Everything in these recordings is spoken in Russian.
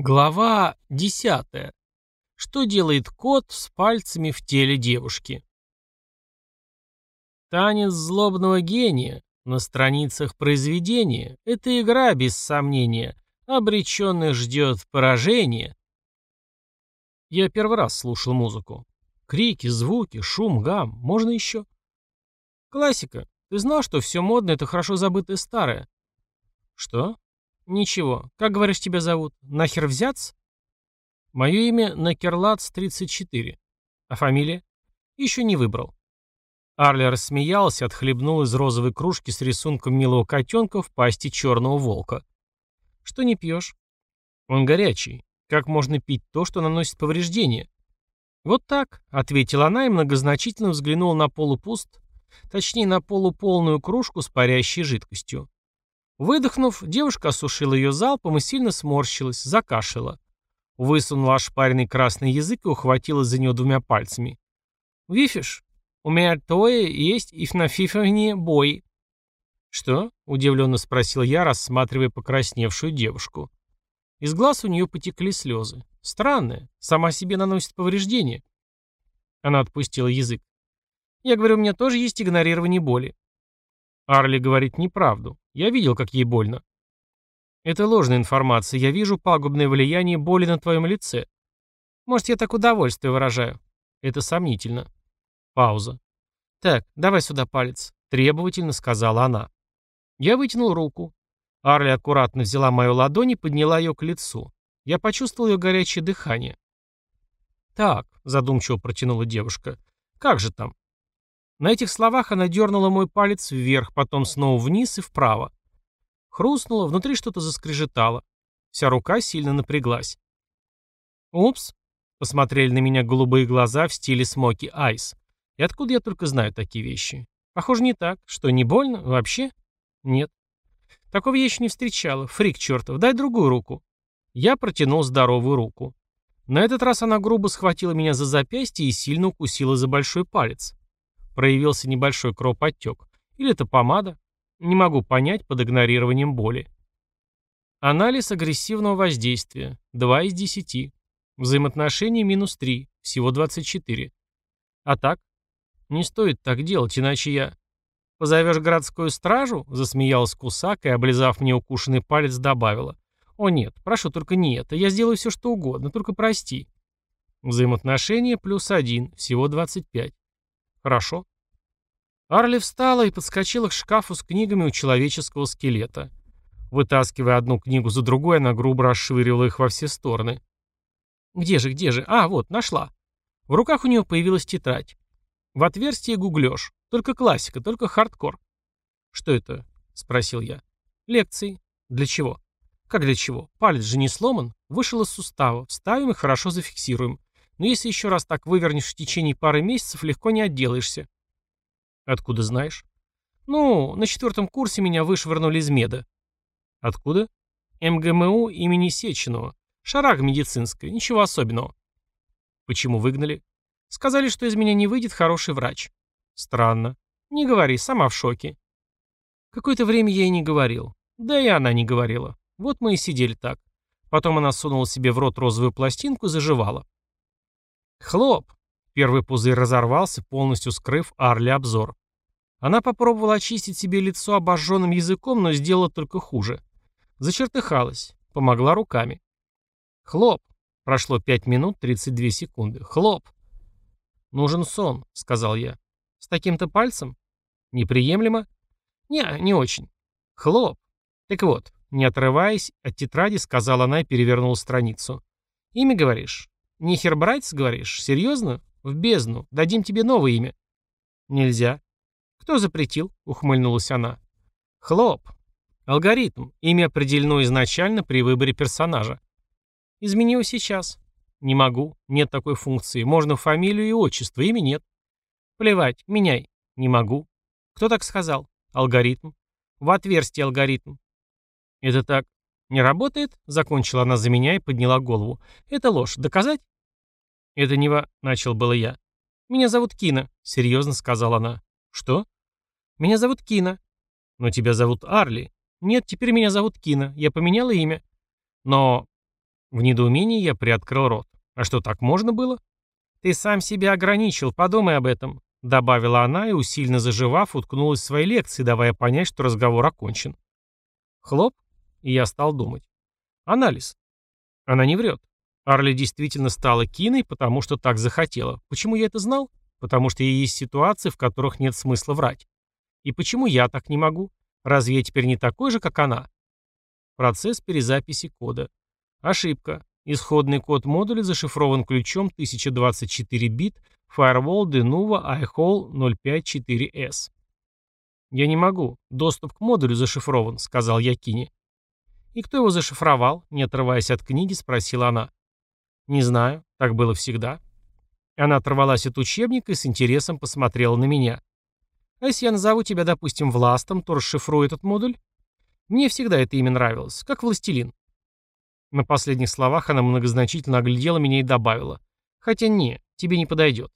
Глава 10. Что делает кот с пальцами в теле девушки? Танец злобного гения на страницах произведения – это игра, без сомнения, обреченных ждет поражение. Я первый раз слушал музыку. Крики, звуки, шум, гам. Можно еще? Классика. Ты знал, что все модное – это хорошо забытое старое? Что? «Ничего. Как, говоришь, тебя зовут? Нахер взяться?» «Мое имя Накерлац, 34. А фамилия?» «Еще не выбрал». Арли рассмеялся, отхлебнул из розовой кружки с рисунком милого котенка в пасти черного волка. «Что не пьешь?» «Он горячий. Как можно пить то, что наносит повреждения?» «Вот так», — ответила она и многозначительно взглянула на полупуст, точнее, на полуполную кружку с парящей жидкостью. Выдохнув, девушка осушила ее залпом и сильно сморщилась, закашляла. Высунула ошпаренный красный язык и ухватилась за нее двумя пальцами. «Вифиш, у меня тое есть и на фифовне бой». «Что?» — удивленно спросил я, рассматривая покрасневшую девушку. Из глаз у нее потекли слезы. Странная, сама себе наносит повреждения. Она отпустила язык. «Я говорю, у меня тоже есть игнорирование боли». Арли говорит неправду. Я видел, как ей больно. Это ложная информация. Я вижу пагубное влияние боли на твоем лице. Может, я так удовольствие выражаю? Это сомнительно. Пауза. Так, давай сюда палец. Требовательно сказала она. Я вытянул руку. Арли аккуратно взяла мою ладонь и подняла ее к лицу. Я почувствовал ее горячее дыхание. «Так», — задумчиво протянула девушка, — «как же там? На этих словах она дернула мой палец вверх, потом снова вниз и вправо. Хрустнуло, внутри что-то заскрежетало. Вся рука сильно напряглась. «Упс», — посмотрели на меня голубые глаза в стиле смоки айс. И откуда я только знаю такие вещи? Похоже, не так. Что, не больно? Вообще? Нет. Такого я еще не встречала. Фрик чертов, дай другую руку. Я протянул здоровую руку. На этот раз она грубо схватила меня за запястье и сильно укусила за большой палец. Проявился небольшой кровоподтек. Или это помада? Не могу понять под игнорированием боли. Анализ агрессивного воздействия. 2 из 10. Взаимоотношения минус 3. Всего 24. А так? Не стоит так делать, иначе я... «Позовешь городскую стражу?» — засмеялась Кусак и, облизав мне укушенный палец, добавила. «О нет, прошу, только не это. Я сделаю все, что угодно, только прости». Взаимоотношения плюс один, всего 25. Хорошо. Арли встала и подскочила к шкафу с книгами у человеческого скелета. Вытаскивая одну книгу за другой, она грубо расшвыривала их во все стороны. «Где же, где же? А, вот, нашла». В руках у нее появилась тетрадь. В отверстие гуглёж. Только классика, только хардкор. «Что это?» — спросил я. «Лекции. Для чего?» «Как для чего? Палец же не сломан. Вышел из сустава. Вставим и хорошо зафиксируем. Но если еще раз так вывернешь в течение пары месяцев, легко не отделаешься. Откуда знаешь? Ну, на четвертом курсе меня вышвырнули из меда. Откуда? МГМУ имени Сеченова. Шараг медицинская, ничего особенного. Почему выгнали? Сказали, что из меня не выйдет хороший врач. Странно. Не говори, сама в шоке. Какое-то время я и не говорил. Да и она не говорила. Вот мы и сидели так. Потом она сунула себе в рот розовую пластинку и заживала. Хлоп! Первый пузырь разорвался, полностью скрыв Арли обзор. Она попробовала очистить себе лицо обожженным языком, но сделала только хуже. Зачертыхалась, помогла руками. Хлоп! Прошло 5 минут 32 секунды. Хлоп! «Нужен сон», — сказал я. «С таким-то пальцем? Неприемлемо?» «Не, не очень». «Хлоп!» «Так вот, не отрываясь от тетради, сказала она и перевернула страницу. «Имя, говоришь? Нихер брать, говоришь? Серьезно? В бездну. Дадим тебе новое имя. Нельзя. Кто запретил? Ухмыльнулась она. Хлоп. Алгоритм. Имя определено изначально при выборе персонажа. Измени сейчас. Не могу. Нет такой функции. Можно фамилию и отчество. Имя нет. Плевать. Меняй. Не могу. Кто так сказал? Алгоритм. В отверстие алгоритм. Это так. «Не работает?» — закончила она за меня и подняла голову. «Это ложь. Доказать?» «Это не во...» — начал было я. «Меня зовут Кина», — серьезно сказала она. «Что?» «Меня зовут Кина». «Но тебя зовут Арли». «Нет, теперь меня зовут Кина. Я поменяла имя». «Но...» В недоумении я приоткрыл рот. А что, так можно было? Ты сам себя ограничил, подумай об этом, добавила она и, усиленно заживав, уткнулась в свои лекции, давая понять, что разговор окончен. Хлоп, и я стал думать. Анализ. Она не врет. Арли действительно стала киной, потому что так захотела. Почему я это знал? Потому что есть ситуации, в которых нет смысла врать. И почему я так не могу? Разве я теперь не такой же, как она? Процесс перезаписи кода. Ошибка. Исходный код модуля зашифрован ключом 1024 бит Firewall Denuvo iHole 054S. «Я не могу. Доступ к модулю зашифрован», — сказал я Кине. «И кто его зашифровал?» — не отрываясь от книги, спросила она. «Не знаю. Так было всегда». Она оторвалась от учебника и с интересом посмотрела на меня. «А если я назову тебя, допустим, Властом, то расшифрую этот модуль?» Мне всегда это имя нравилось, как властелин. На последних словах она многозначительно оглядела меня и добавила. Хотя не, тебе не подойдет.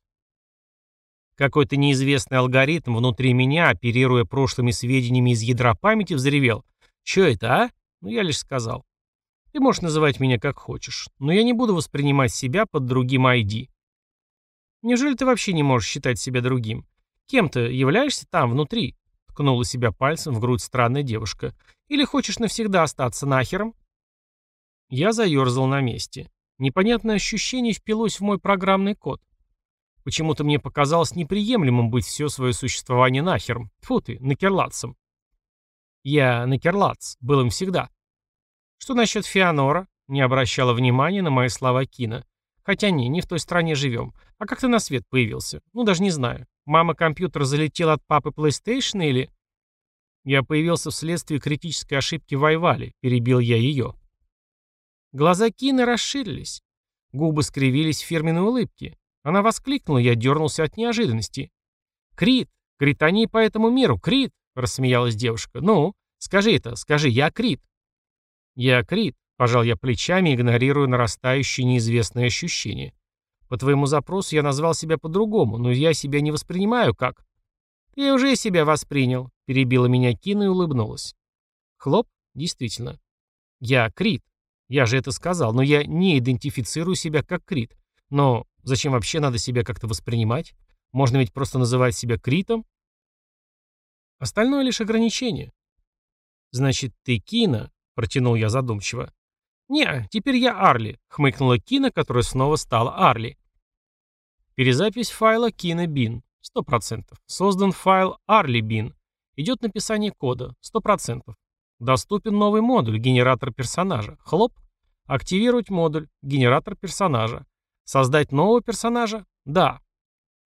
Какой-то неизвестный алгоритм внутри меня, оперируя прошлыми сведениями из ядра памяти, взревел. «Чё это, а?» Ну, я лишь сказал. «Ты можешь называть меня как хочешь, но я не буду воспринимать себя под другим ID». «Неужели ты вообще не можешь считать себя другим? Кем ты являешься там, внутри?» Ткнула себя пальцем в грудь странная девушка. «Или хочешь навсегда остаться нахером?» Я заерзал на месте. Непонятное ощущение впилось в мой программный код. Почему-то мне показалось неприемлемым быть все свое существование нахером. Фу ты, накерлацем. Я накерлац, был им всегда. Что насчет Феонора? Не обращала внимания на мои слова Кина. Хотя не, не в той стране живем. А как ты на свет появился? Ну, даже не знаю. Мама компьютер залетел от папы PlayStation или... Я появился вследствие критической ошибки в Айвале, перебил я ее. Глаза Кины расширились. Губы скривились в фирменной улыбке. Она воскликнула, я дернулся от неожиданности. «Крит! Критани по этому миру! Крит!» — рассмеялась девушка. «Ну, скажи это, скажи, я Крит!» «Я Крит», — пожал я плечами, игнорируя нарастающее неизвестное ощущение. По твоему запросу я назвал себя по-другому, но я себя не воспринимаю как... Я уже себя воспринял, перебила меня Кина и улыбнулась. Хлоп, действительно. Я Крит. Я же это сказал, но я не идентифицирую себя как Крит. Но зачем вообще надо себя как-то воспринимать? Можно ведь просто называть себя Критом. Остальное лишь ограничение. Значит, ты Кина, протянул я задумчиво. «Не, теперь я Арли», — хмыкнула Кина, которая снова стала Арли. Перезапись файла KinoBin. 100%. Создан файл ArlyBin. Идет написание кода. 100%. Доступен новый модуль, генератор персонажа. Хлоп. Активировать модуль, генератор персонажа. Создать нового персонажа? Да.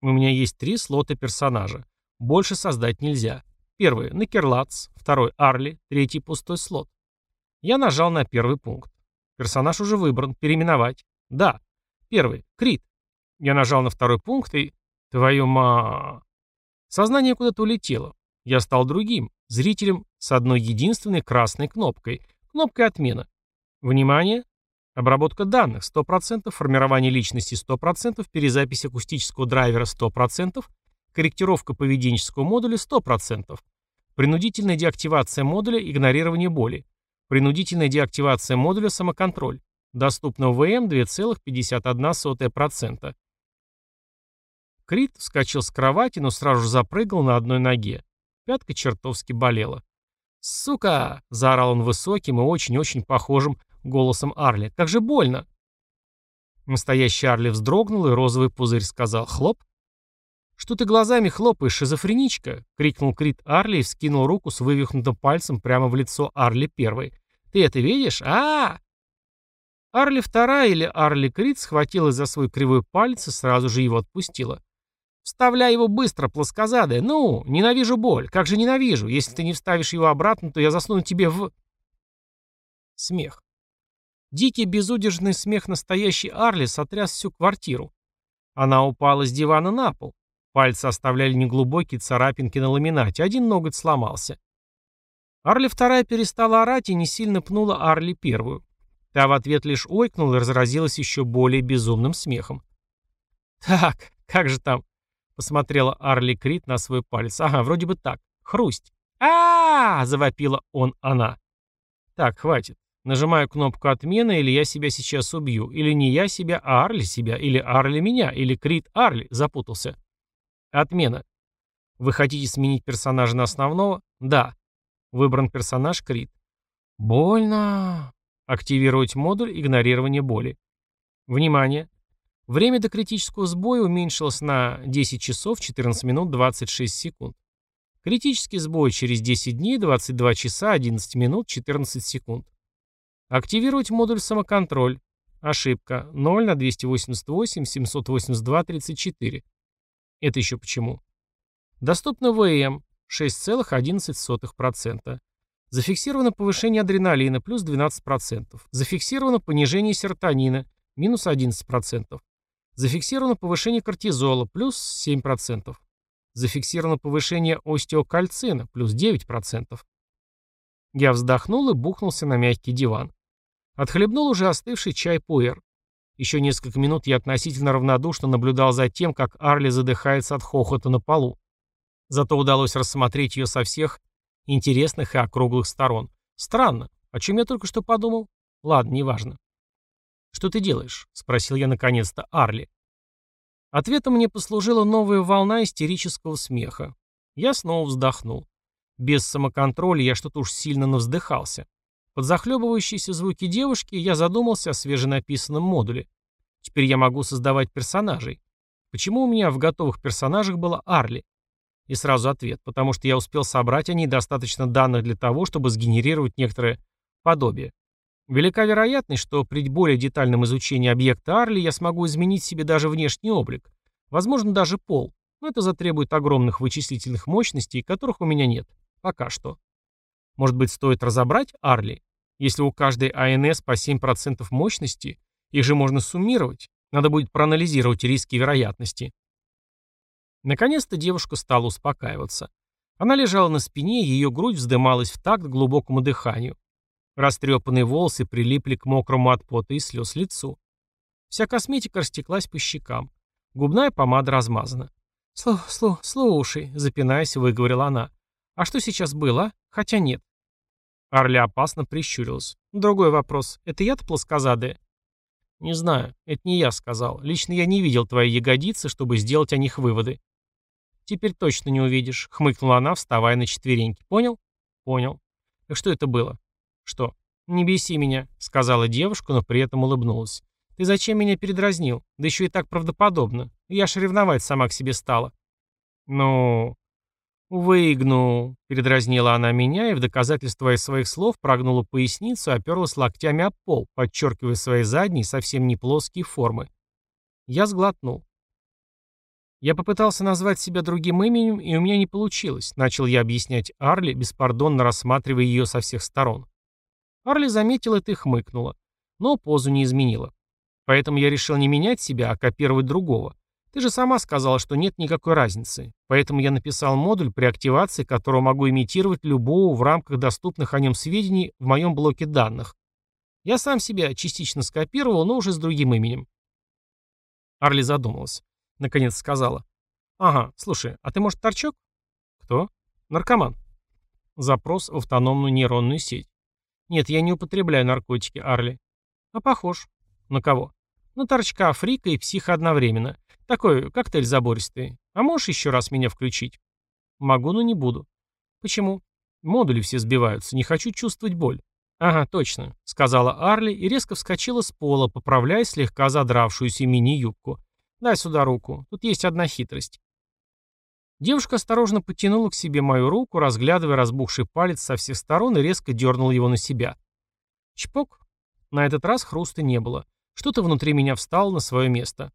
У меня есть три слота персонажа. Больше создать нельзя. Первый – Накерлац, второй – Арли, третий – пустой слот. Я нажал на первый пункт. Персонаж уже выбран. Переименовать. Да. Первый – Крит. Я нажал на второй пункт и... Твою ма... Сознание куда-то улетело. Я стал другим, зрителем с одной единственной красной кнопкой. Кнопкой отмена. Внимание! Обработка данных 100%, формирование личности 100%, перезапись акустического драйвера 100%, корректировка поведенческого модуля 100%, принудительная деактивация модуля игнорирование боли, принудительная деактивация модуля самоконтроль, доступно ВМ 2,51%. Крит вскочил с кровати, но сразу же запрыгал на одной ноге. Пятка чертовски болела. «Сука!» — заорал он высоким и очень-очень похожим голосом Арли. «Как же больно!» Настоящий Арли вздрогнул, и розовый пузырь сказал «Хлоп!» «Что ты глазами хлопаешь, шизофреничка?» — крикнул Крит Арли и вскинул руку с вывихнутым пальцем прямо в лицо Арли первой. «Ты это видишь? а, -а, Арли вторая или Арли Крит схватилась за свой кривой палец и сразу же его отпустила. Вставляй его быстро, плоскозадая. Ну, ненавижу боль. Как же ненавижу. Если ты не вставишь его обратно, то я засуну тебе в... Смех. Дикий безудержный смех настоящей Арли сотряс всю квартиру. Она упала с дивана на пол. Пальцы оставляли неглубокие царапинки на ламинате. Один ноготь сломался. Арли вторая перестала орать и не сильно пнула Арли первую. Та в ответ лишь ойкнула и разразилась еще более безумным смехом. «Так, как же там?» Посмотрела Арли Крит на свой палец. Ага, вроде бы так. Хрусть. а, -а, -а завопила он она. Так, хватит. Нажимаю кнопку отмены, или я себя сейчас убью, или не я себя, а Арли себя, или Арли меня, или Крит Арли, запутался. Отмена. Вы хотите сменить персонажа на основного? Да. Выбран персонаж Крит. Больно. Активировать модуль игнорирования боли. Внимание! Время до критического сбоя уменьшилось на 10 часов 14 минут 26 секунд. Критический сбой через 10 дней 22 часа 11 минут 14 секунд. Активировать модуль самоконтроль. Ошибка 0 на 288 782 34. Это еще почему? Доступно ВМ 6,11%. Зафиксировано повышение адреналина плюс 12%. Зафиксировано понижение серотонина минус 11%. Зафиксировано повышение кортизола плюс 7%. Зафиксировано повышение остеокальцина плюс 9%. Я вздохнул и бухнулся на мягкий диван. Отхлебнул уже остывший чай пуэр. Еще несколько минут я относительно равнодушно наблюдал за тем, как Арли задыхается от хохота на полу. Зато удалось рассмотреть ее со всех интересных и округлых сторон. Странно. О чем я только что подумал? Ладно, неважно. «Что ты делаешь?» — спросил я наконец-то Арли. Ответом мне послужила новая волна истерического смеха. Я снова вздохнул. Без самоконтроля я что-то уж сильно навздыхался. Под захлебывающиеся звуки девушки я задумался о свеженаписанном модуле. Теперь я могу создавать персонажей. Почему у меня в готовых персонажах была Арли? И сразу ответ, потому что я успел собрать о ней достаточно данных для того, чтобы сгенерировать некоторое подобие. Велика вероятность, что при более детальном изучении объекта Арли я смогу изменить себе даже внешний облик, возможно, даже пол, но это затребует огромных вычислительных мощностей, которых у меня нет. Пока что. Может быть, стоит разобрать Арли? Если у каждой АНС по 7% мощности, их же можно суммировать. Надо будет проанализировать риски и вероятности. Наконец-то девушка стала успокаиваться. Она лежала на спине, ее грудь вздымалась в такт глубокому дыханию. Растрепанные волосы прилипли к мокрому от пота и слез лицу. Вся косметика растеклась по щекам. Губная помада размазана. «Слу, слу, слушай», — запинаясь, выговорила она. «А что сейчас было, Хотя нет». Арли опасно прищурилась. «Другой вопрос. Это я-то плоскозадая?» «Не знаю. Это не я сказал. Лично я не видел твои ягодицы, чтобы сделать о них выводы». «Теперь точно не увидишь», — хмыкнула она, вставая на четвереньки. «Понял?» «Понял. Так что это было?» «Что?» «Не беси меня», — сказала девушка, но при этом улыбнулась. «Ты зачем меня передразнил? Да еще и так правдоподобно. Я ж ревновать сама к себе стала». «Ну...» «Выгну», — передразнила она меня и в доказательство своих слов прогнула поясницу и оперлась локтями об пол, подчеркивая свои задние, совсем не плоские формы. Я сглотнул. Я попытался назвать себя другим именем, и у меня не получилось, начал я объяснять Арли, беспардонно рассматривая ее со всех сторон. Арли заметила это и хмыкнула, но позу не изменила. Поэтому я решил не менять себя, а копировать другого. Ты же сама сказала, что нет никакой разницы. Поэтому я написал модуль, при активации которого могу имитировать любого в рамках доступных о нем сведений в моем блоке данных. Я сам себя частично скопировал, но уже с другим именем. Арли задумалась. Наконец сказала. «Ага, слушай, а ты, может, торчок?» «Кто?» «Наркоман». Запрос в автономную нейронную сеть. «Нет, я не употребляю наркотики, Арли». «А похож». «На кого?» «На торчка, фрика и психа одновременно. Такой коктейль забористый. А можешь еще раз меня включить? Могу, но не буду. Почему? Модули все сбиваются. Не хочу чувствовать боль. Ага, точно, сказала Арли и резко вскочила с пола, поправляя слегка задравшуюся мини-юбку. Дай сюда руку. Тут есть одна хитрость. Девушка осторожно потянула к себе мою руку, разглядывая разбухший палец со всех сторон и резко дернула его на себя. Чпок. На этот раз хруста не было. Что-то внутри меня встало на свое место.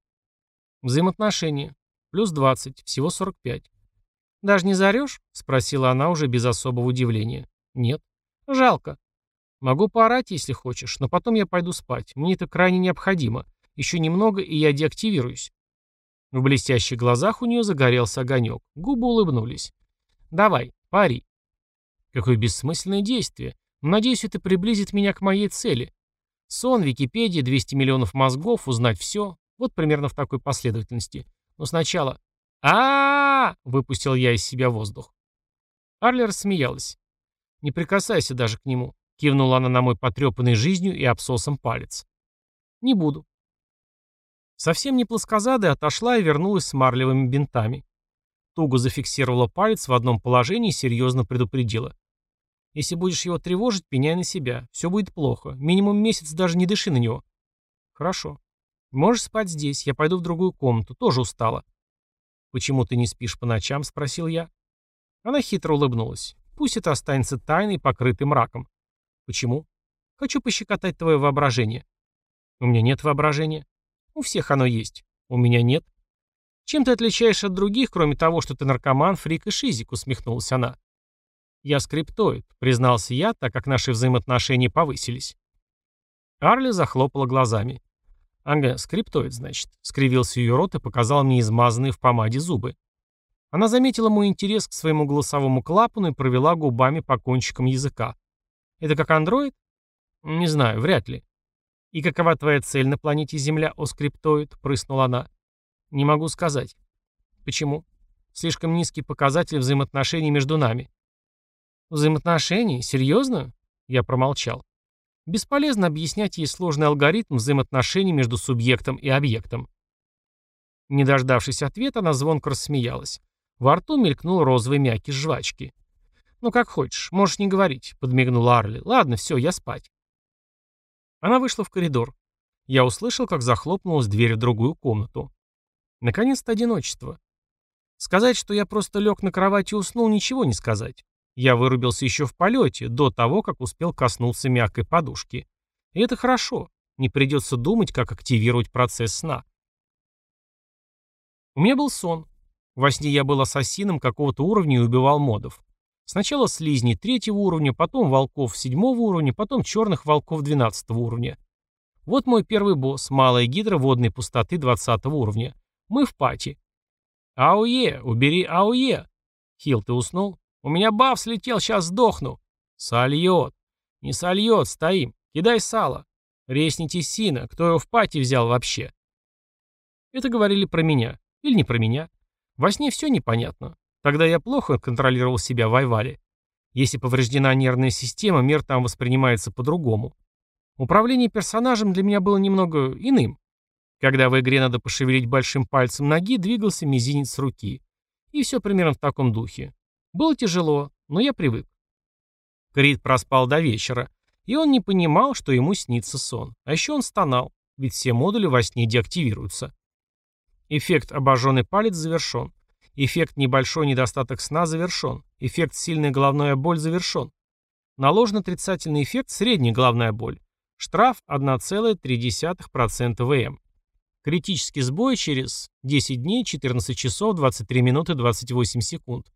Взаимоотношения. Плюс 20, всего 45. «Даже не зарешь?» — спросила она уже без особого удивления. «Нет». «Жалко. Могу поорать, если хочешь, но потом я пойду спать. Мне это крайне необходимо. Еще немного, и я деактивируюсь». В блестящих глазах у нее загорелся огонек. Губы улыбнулись. «Давай, пари». Какое бессмысленное действие. Надеюсь, это приблизит меня к моей цели. Сон, Википедия, 200 миллионов мозгов, узнать все. Вот примерно в такой последовательности. Но сначала... а, выпустил я из себя воздух. Арли рассмеялась. «Не прикасайся даже к нему», — Кивнула она на мой потрепанный жизнью и обсосом палец. Не буду. Совсем не плоскозадая отошла и вернулась с марлевыми бинтами. Туго зафиксировала палец в одном положении и серьезно предупредила. Если будешь его тревожить, пеняй на себя. Все будет плохо. Минимум месяц даже не дыши на него. Хорошо. Можешь спать здесь. Я пойду в другую комнату. Тоже устала. Почему ты не спишь по ночам? Спросил я. Она хитро улыбнулась. Пусть это останется тайной, покрытой мраком. Почему? Хочу пощекотать твое воображение. У меня нет воображения. У всех оно есть. У меня нет. Чем ты отличаешься от других, кроме того, что ты наркоман, фрик и шизик, усмехнулась она. Я скриптоид, признался я, так как наши взаимоотношения повысились. Арли захлопала глазами. «Ага, скриптоид, значит», — скривился ее рот и показал мне измазанные в помаде зубы. Она заметила мой интерес к своему голосовому клапану и провела губами по кончикам языка. «Это как андроид?» «Не знаю, вряд ли». «И какова твоя цель на планете Земля, о скриптоид?» — прыснула она. «Не могу сказать». «Почему?» «Слишком низкий показатель взаимоотношений между нами». «Взаимоотношений? Серьезно?» Я промолчал. Бесполезно объяснять ей сложный алгоритм взаимоотношений между субъектом и объектом. Не дождавшись ответа, она звонко рассмеялась. Во рту мелькнул розовый мякиш жвачки. «Ну, как хочешь, можешь не говорить», — подмигнула Арли. «Ладно, все, я спать». Она вышла в коридор. Я услышал, как захлопнулась дверь в другую комнату. Наконец-то одиночество. Сказать, что я просто лег на кровать и уснул, ничего не сказать. Я вырубился еще в полете, до того, как успел коснуться мягкой подушки. И это хорошо. Не придется думать, как активировать процесс сна. У меня был сон. Во сне я был ассасином какого-то уровня и убивал модов. Сначала слизней третьего уровня, потом волков седьмого уровня, потом черных волков двенадцатого уровня. Вот мой первый босс, малая гидра водной пустоты двадцатого уровня. Мы в пати. Ауе, убери ауе. Хил, ты уснул? У меня баф слетел, сейчас сдохну. Сольет. Не сольет, стоим. Кидай сало. Ресните сина. Кто его в пати взял вообще? Это говорили про меня. Или не про меня. Во сне все непонятно. Тогда я плохо контролировал себя в Айвале. Если повреждена нервная система, мир там воспринимается по-другому. Управление персонажем для меня было немного иным. Когда в игре надо пошевелить большим пальцем ноги, двигался мизинец руки. И все примерно в таком духе. Было тяжело, но я привык. Крит проспал до вечера, и он не понимал, что ему снится сон. А еще он стонал, ведь все модули во сне деактивируются. Эффект «обожженный палец» завершен. Эффект «небольшой недостаток сна» завершен. Эффект «сильная головная боль» завершен. Наложен отрицательный эффект «средняя головная боль». Штраф 1,3% ВМ. Критический сбой через 10 дней, 14 часов, 23 минуты, 28 секунд.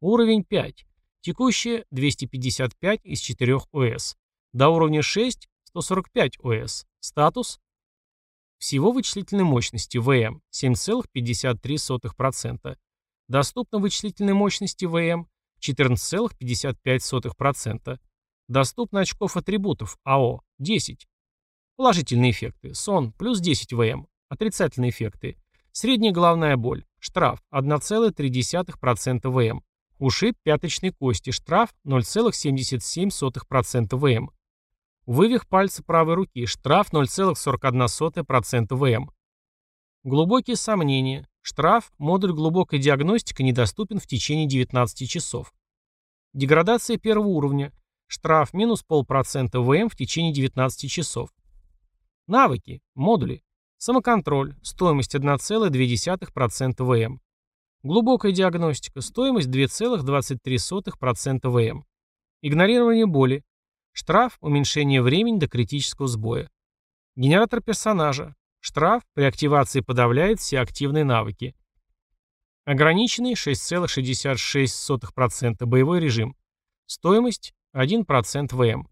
Уровень 5. Текущее 255 из 4 ОС. До уровня 6 145 ОС. Статус всего вычислительной мощности ВМ 7,53%. Доступно вычислительной мощности ВМ 14,55%. Доступно очков атрибутов АО 10. Положительные эффекты. Сон плюс 10 ВМ. Отрицательные эффекты. Средняя головная боль. Штраф 1,3% ВМ. Ушиб пяточной кости. Штраф 0,77% ВМ. Вывих пальца правой руки. Штраф 0,41% ВМ. Глубокие сомнения. Штраф. Модуль глубокой диагностика недоступен в течение 19 часов. Деградация первого уровня. Штраф минус полпроцента ВМ в течение 19 часов. Навыки. Модули. Самоконтроль. Стоимость 1,2% ВМ. Глубокая диагностика. Стоимость 2,23% ВМ. Игнорирование боли. Штраф – уменьшение времени до критического сбоя. Генератор персонажа. Штраф при активации подавляет все активные навыки. Ограниченный 6,66% боевой режим. Стоимость 1% ВМ.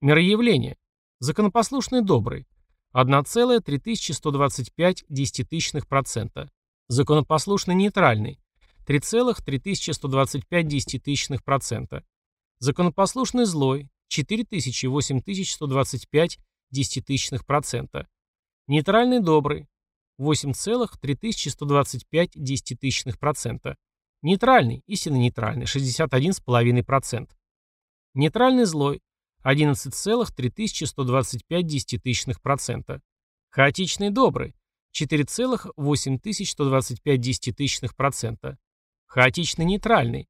Мироявление. Законопослушный добрый. 1,3125 десятитысячных%. Законопослушный нейтральный. 3,3125 Законопослушный злой. 4000 8125 десятитысячных Нейтральный добрый. 8,3125 десятитысячных Нейтральный, истинно нейтральный, 61,5%. Нейтральный злой. 11,3125%. Хаотичный добрый 4,8125%. Хаотичный нейтральный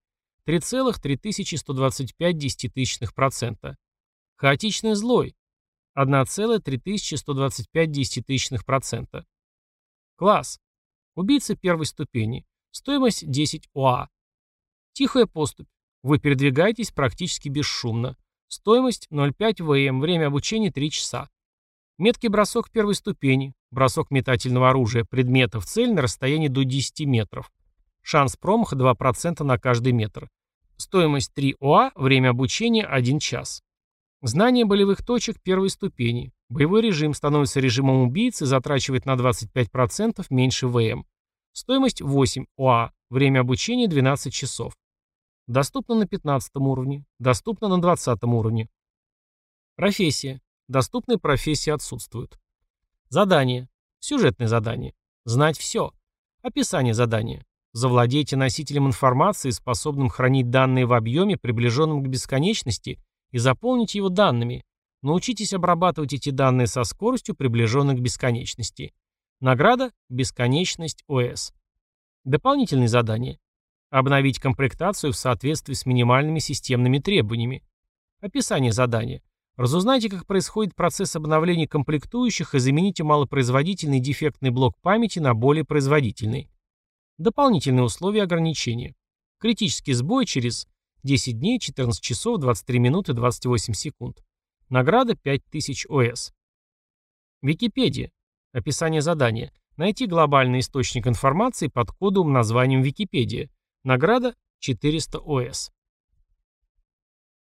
3,3125%. Хаотичный злой 1,3125%. Класс. Убийца первой ступени. Стоимость 10 ОА. Тихая поступь. Вы передвигаетесь практически бесшумно. Стоимость 0,5 ВМ. Время обучения 3 часа. Меткий бросок первой ступени. Бросок метательного оружия. Предмета в цель на расстоянии до 10 метров. Шанс промаха 2% на каждый метр. Стоимость 3 ОА. Время обучения 1 час. Знание болевых точек первой ступени. Боевой режим становится режимом убийцы, затрачивает на 25% меньше ВМ. Стоимость 8 ОА. Время обучения 12 часов. Доступно на 15 уровне. Доступно на 20 уровне. Профессия. Доступные профессии отсутствуют. Задание. Сюжетное задание. Знать все. Описание задания. Завладейте носителем информации, способным хранить данные в объеме, приближенном к бесконечности, и заполните его данными. Научитесь обрабатывать эти данные со скоростью, приближенной к бесконечности. Награда – бесконечность ОС. Дополнительные задания. Обновить комплектацию в соответствии с минимальными системными требованиями. Описание задания. Разузнайте, как происходит процесс обновления комплектующих и замените малопроизводительный дефектный блок памяти на более производительный. Дополнительные условия ограничения. Критический сбой через 10 дней, 14 часов, 23 минуты, 28 секунд. Награда 5000 ОС. Википедия. Описание задания. Найти глобальный источник информации под кодовым названием Википедия. Награда 400 ОС.